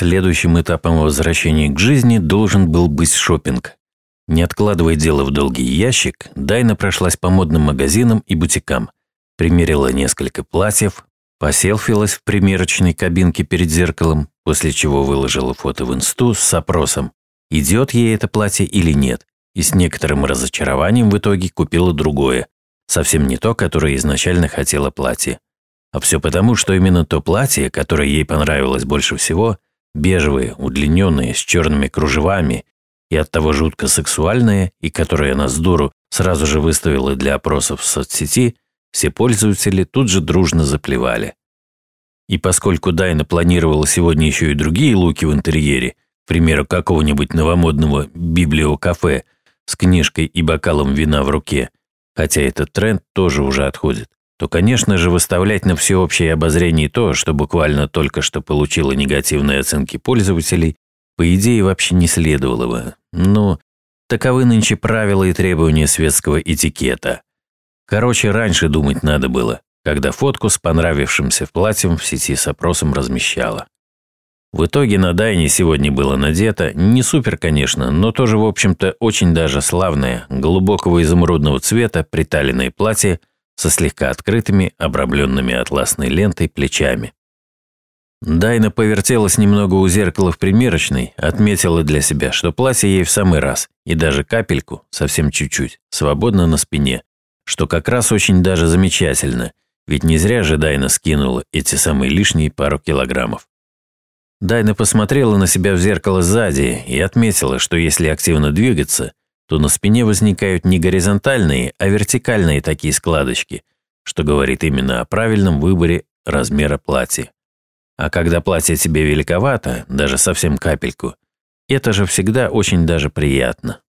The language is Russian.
Следующим этапом возвращения к жизни должен был быть шопинг. Не откладывая дело в долгий ящик, Дайна прошлась по модным магазинам и бутикам, примерила несколько платьев, поселфилась в примерочной кабинке перед зеркалом, после чего выложила фото в инсту с опросом, идет ей это платье или нет, и с некоторым разочарованием в итоге купила другое, совсем не то, которое изначально хотела платье. А все потому, что именно то платье, которое ей понравилось больше всего, бежевое, удлиненное, с черными кружевами и оттого жутко сексуальное, и которое она с дуру сразу же выставила для опросов в соцсети, все пользователи тут же дружно заплевали. И поскольку Дайна планировала сегодня еще и другие луки в интерьере, к примеру, какого-нибудь новомодного библиокафе с книжкой и бокалом вина в руке, хотя этот тренд тоже уже отходит, то, конечно же, выставлять на всеобщее обозрение то, что буквально только что получило негативные оценки пользователей, по идее, вообще не следовало бы. Но таковы нынче правила и требования светского этикета. Короче, раньше думать надо было, когда фотку с понравившимся платьем в сети с опросом размещала. В итоге на Дайне сегодня было надето, не супер, конечно, но тоже, в общем-то, очень даже славное, глубокого изумрудного цвета приталенное платье со слегка открытыми, обрамленными атласной лентой плечами. Дайна повертелась немного у зеркала в примерочной, отметила для себя, что платье ей в самый раз, и даже капельку, совсем чуть-чуть, свободно на спине, что как раз очень даже замечательно, ведь не зря же Дайна скинула эти самые лишние пару килограммов. Дайна посмотрела на себя в зеркало сзади и отметила, что если активно двигаться, то на спине возникают не горизонтальные, а вертикальные такие складочки, что говорит именно о правильном выборе размера платья. А когда платье тебе великовато, даже совсем капельку, это же всегда очень даже приятно.